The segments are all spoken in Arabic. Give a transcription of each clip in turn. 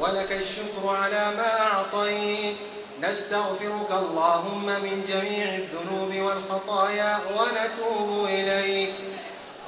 ولك الشكر على ما أعطيت. نستغفرك اللهم من جميع الذنوب والخطايا ونتوب إليك.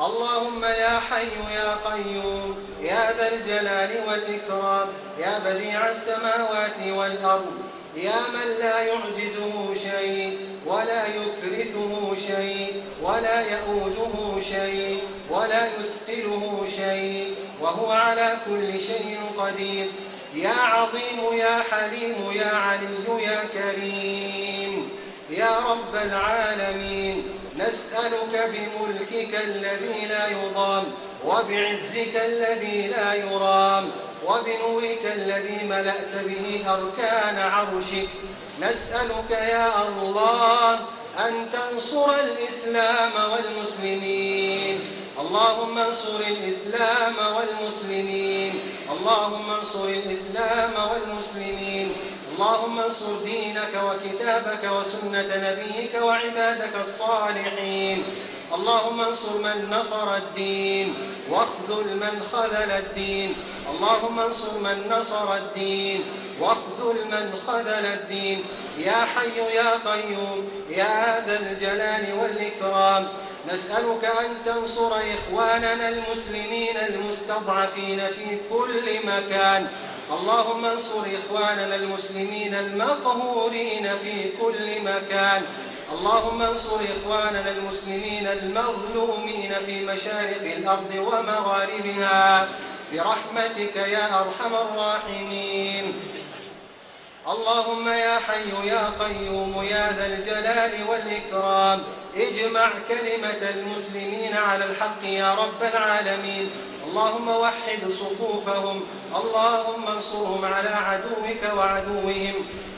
اللهم يا حي يا قيوم يا ذا الجلال والإكرام يا بديع السماوات والأرض يا من لا يعجزه شيء ولا يكرثه شيء ولا يؤوده شيء ولا يثقله شيء وهو على كل شيء قدير. يا عظيم يا حليم يا علي يا كريم يا رب العالمين نسألك بملكك الذي لا يضام وبعزك الذي لا يرام وبنورك الذي ملأت به أركان عرشك. نسألك يا الله أن تنصر الإسلام والمسلمين اللهم انصر الإسلام والمسلمين. اللهم انصر الإسلام والمسلمين. اللهم انصر دينك وكتابك وسنة نبيك وعبادك الصالحين. اللهم انصر من نصر الدين. واخذل من خذل الدين. اللهم انصر من نصر الدين. واخذل من خذل الدين. يا حي يا قيوم. يا ذا الجلال والإكرام. نسألك أن تنصر إخواننا المسلمين المستضعفين في كل مكان. اللهم انصر إخواننا المسلمين المقهورين في كل مكان. اللهم انصر إخواننا المسلمين المظلومين في مشارق الأرض ومغاربها. برحمتك يا أرحم الراحمين. اللهم يا حي يا قيوم يا ذا الجلال والإكرام اجمع كلمة المسلمين على الحق يا رب العالمين. اللهم وحد صفوفهم اللهم انصرهم على عدوك وعدوهم.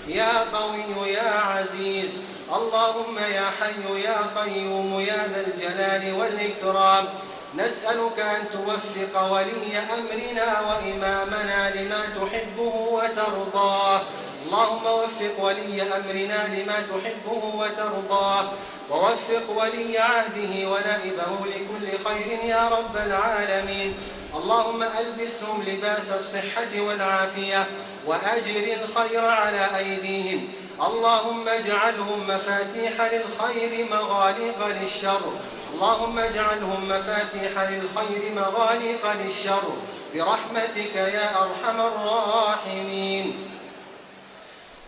يا قوي يا عزيز اللهم يا حي يا قيوم يا ذا الجلال والإكرام. نسألك أن توفق ولي أمرنا وإمامنا لما تحبه وترضاه. اللهم وفق ولي أمرنا لما تحبه وترضاه ووفق ولي عهده ونائبه لكل خير يا رب العالمين. اللهم ألبسهم لباس الصحة والعافية وأجر الخير على أيديهم. اللهم اجعلهم مفاتيح للخير مغاليق للشر. اللهم اجعلهم مفاتيح للخير مغاليق للشر. برحمتك يا أرحم الراحمين.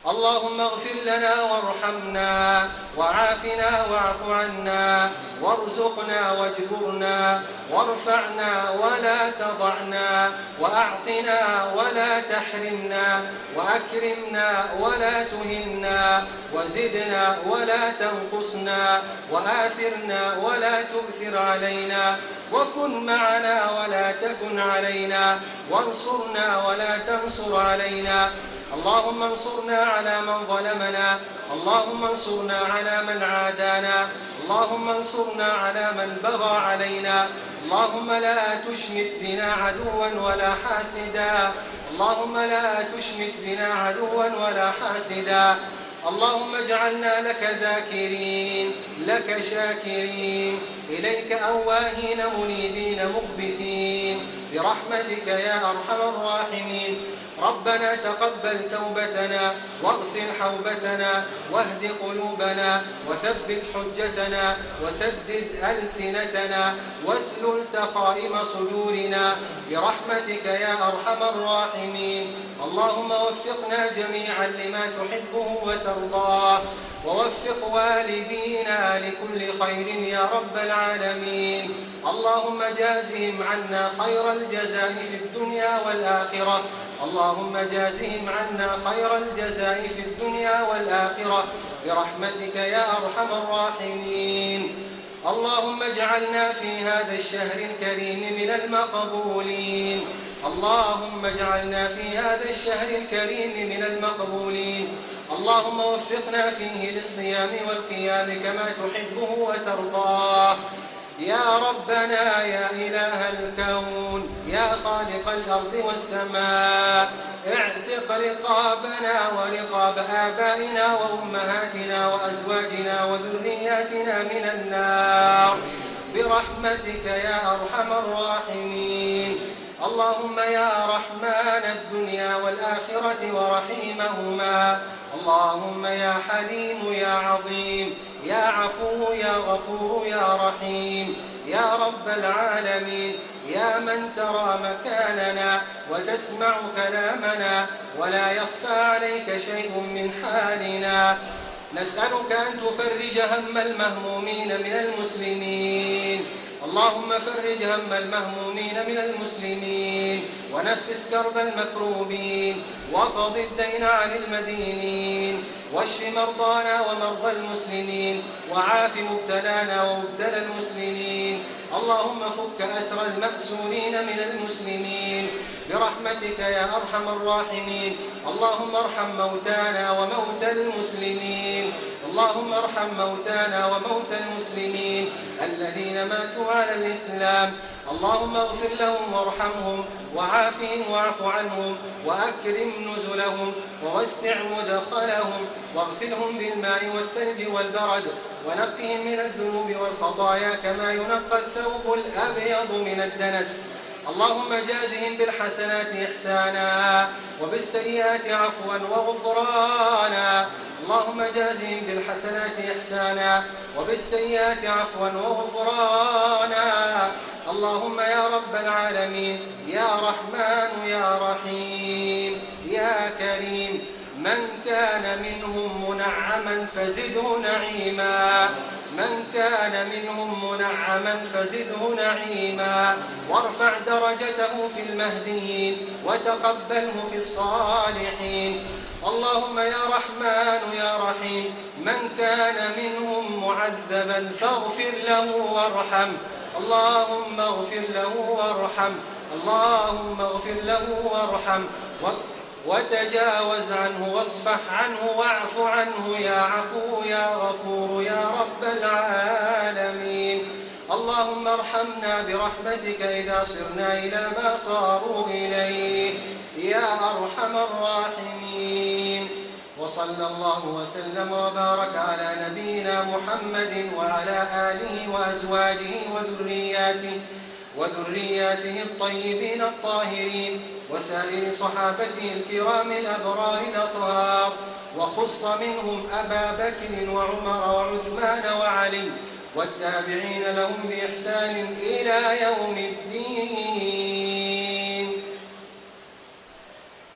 اللهم اغفر لنا وارحمنا وعافنا واعف عنا وارزقنا واجبرنا وارفعنا ولا تضعنا وأعطنا ولا تحرمنا وأكرمنا ولا تهنا وزدنا ولا تنقصنا وآثرنا ولا تؤثر علينا وكن معنا ولا تكن علينا وانصرنا ولا تنصر علينا اللهم انصرنا على من ظلمنا. اللهم انصرنا على من عادانا. اللهم انصرنا على من بغى علينا. اللهم لا تشمت بنا عدوا ولا حاسدا. اللهم لا تشمت بنا عدوا ولا حاسدا. اللهم اجعلنا لك ذاكرين لك شاكرين. إليك أواهين منيبين مخبتين. برحمتك يا أرحم الراحمين. ربنا تقبل توبتنا واغسل حوبتنا واهد قلوبنا وثبت حجتنا وسدد ألسنتنا واسلل سخائم صدورنا برحمتك يا أرحم الراحمين. اللهم وفقنا جميعا لما تحبه وترضاه. ووفق والدينا لكل خير يا رب العالمين. اللهم جازهم عنا خير الجزاء في الدنيا والآخرة. اللهم جازهم عنا خير الجزاء في الدنيا والآخرة. برحمتك يا أرحم الراحمين. اللهم اجعلنا في هذا الشهر الكريم من المقبولين. اللهم اجعلنا في هذا الشهر الكريم من المقبولين. اللهم وفقنا فيه للصيام والقيام كما تحبه وترضاه. يا ربنا يا إله الكون. خالق الأرض والسماء. اعتق رقابنا ورقاب آبائنا وأمهاتنا وأزواجنا وذرياتنا من النار. برحمتك يا أرحم الراحمين. اللهم يا رحمن الدنيا والآخرة ورحيمهما. اللهم يا حليم يا عظيم. يا عفو يا غفور يا رحيم. يا رب العالمين يا من ترى مكاننا وتسمع كلامنا ولا يخفى عليك شيء من حالنا. نسألك أن تفرج هم المهمومين من المسلمين. اللهم فرج هم المهمومين من المسلمين ونفس كرب المكروبين وقض الدين عن المدينين واشف مرضانا ومرضى المسلمين وعاف مبتلانا ومبتلى المسلمين. اللهم فك أسر المأسورين من المسلمين. برحمتك يا أرحم الراحمين. اللهم ارحم موتانا وموتى المسلمين. اللهم ارحم موتانا وموتى المسلمين الذين ماتوا على الإسلام. اللهم اغفر لهم وارحمهم وعافهم واعف عنهم وأكرم نزلهم ووسع مدخلهم واغسلهم بالماء والثلج والبرد ونقهم من الذنوب والخطايا كما ينقى الثوب الأبيض من الدنس. اللهم جازهم بالحسنات إحسانا وبالسيئات عفوا وغفرانا. اللهم جازهم بالحسنات إحسانا وبالسيئات عفوا وغفرانا. اللهم يا رب العالمين يا رحمن يا رحيم يا كريم من كان منهم منعما فزده نعيما. من كان منهم منعما فزده نعيما. وارفع درجته في المهديين وتقبله في الصالحين. اللهم يا رحمن يا رحيم من كان منهم معذبا فاغفر له وارحم. اللهم اغفر له وارحم. اللهم اغفر له وارحم. وتجاوز عنه واصفح عنه واعف عنه يا عفو يا غفور يا رب العالمين. اللهم ارحمنا برحمتك إذا صرنا إلى ما صاروا إليه. يا أرحم الراحمين. وصلى الله وسلم وبارك على نبينا محمد وعلى آله وأزواجه وذرياته. وذرياته الطيبين الطاهرين وسائر صحابته الكرام الأبرار الأطهار وخص منهم أبا بكر وعمر وعثمان وعلي والتابعين لهم بإحسان إلى يوم الدين.